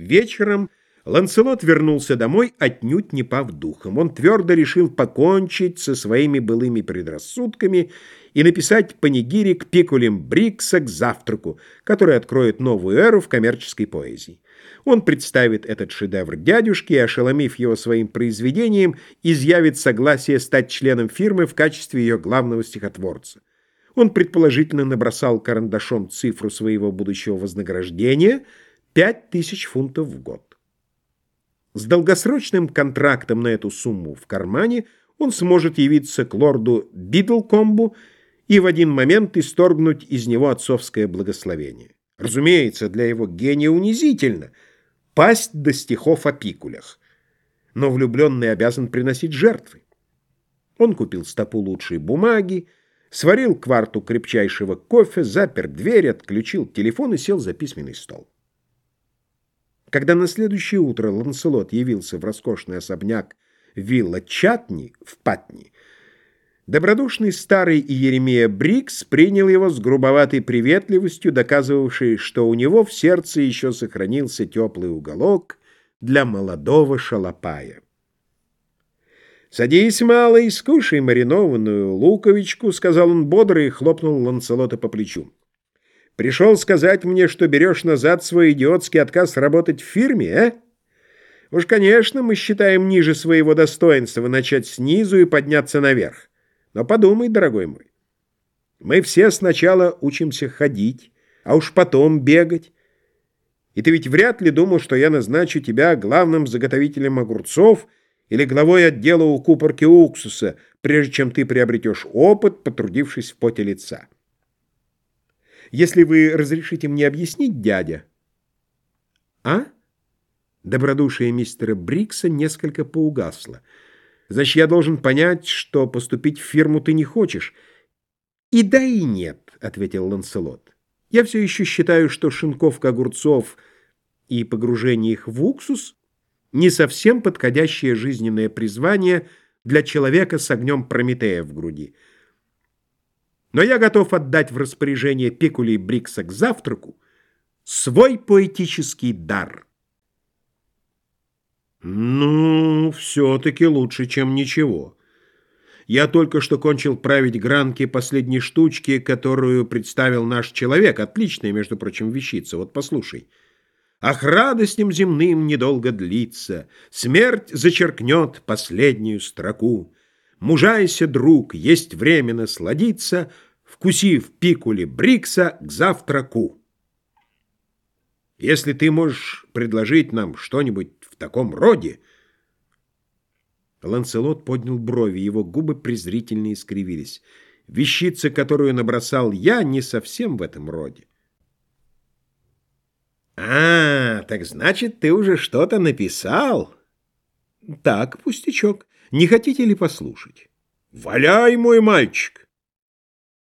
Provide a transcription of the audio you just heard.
Вечером Ланселот вернулся домой, отнюдь не пав духом. Он твердо решил покончить со своими былыми предрассудками и написать панигирик Пикулем Брикса к завтраку, который откроет новую эру в коммерческой поэзии. Он представит этот шедевр дядюшке и, ошеломив его своим произведением, изъявит согласие стать членом фирмы в качестве ее главного стихотворца. Он предположительно набросал карандашом цифру своего будущего вознаграждения — Пять тысяч фунтов в год. С долгосрочным контрактом на эту сумму в кармане он сможет явиться к лорду Бидлкомбу и в один момент исторгнуть из него отцовское благословение. Разумеется, для его гения унизительно пасть до стихов о пикулях. Но влюбленный обязан приносить жертвы. Он купил стопу лучшей бумаги, сварил кварту крепчайшего кофе, запер дверь, отключил телефон и сел за письменный стол. Когда на следующее утро Ланселот явился в роскошный особняк вилла Чатни в Патни, добродушный старый Иеремия Брикс принял его с грубоватой приветливостью, доказывавшей, что у него в сердце еще сохранился теплый уголок для молодого шалопая. «Садись, малый, скушай маринованную луковичку», — сказал он бодро и хлопнул Ланселота по плечу. Пришел сказать мне, что берешь назад свой идиотский отказ работать в фирме, а? Уж, конечно, мы считаем ниже своего достоинства начать снизу и подняться наверх. Но подумай, дорогой мой, мы все сначала учимся ходить, а уж потом бегать. И ты ведь вряд ли думал, что я назначу тебя главным заготовителем огурцов или главой отдела у купорки уксуса, прежде чем ты приобретешь опыт, потрудившись в поте лица. Если вы разрешите мне объяснить, дядя. А? Добродушие мистера Брикса несколько поугасло. Значит, я должен понять, что поступить в фирму ты не хочешь. И да, и нет, ответил Ланселот. Я все еще считаю, что шинковка огурцов и погружение их в уксус не совсем подходящее жизненное призвание для человека с огнем Прометея в груди. Но я готов отдать в распоряжение Пикули и Брикса к завтраку свой поэтический дар. Ну, все-таки лучше, чем ничего. Я только что кончил править гранки последней штучки, которую представил наш человек. Отличная, между прочим, вещица. Вот послушай. Ах, радостям земным недолго длится, Смерть зачеркнет последнюю строку. Мужайся, друг, есть время насладиться, Вкусив пикули Брикса к завтраку. Если ты можешь предложить нам что-нибудь в таком роде... Ланселот поднял брови, его губы презрительно искривились. Вещица, которую набросал я, не совсем в этом роде. «А, так значит, ты уже что-то написал?» «Так, пустячок. Не хотите ли послушать?» «Валяй, мой мальчик!»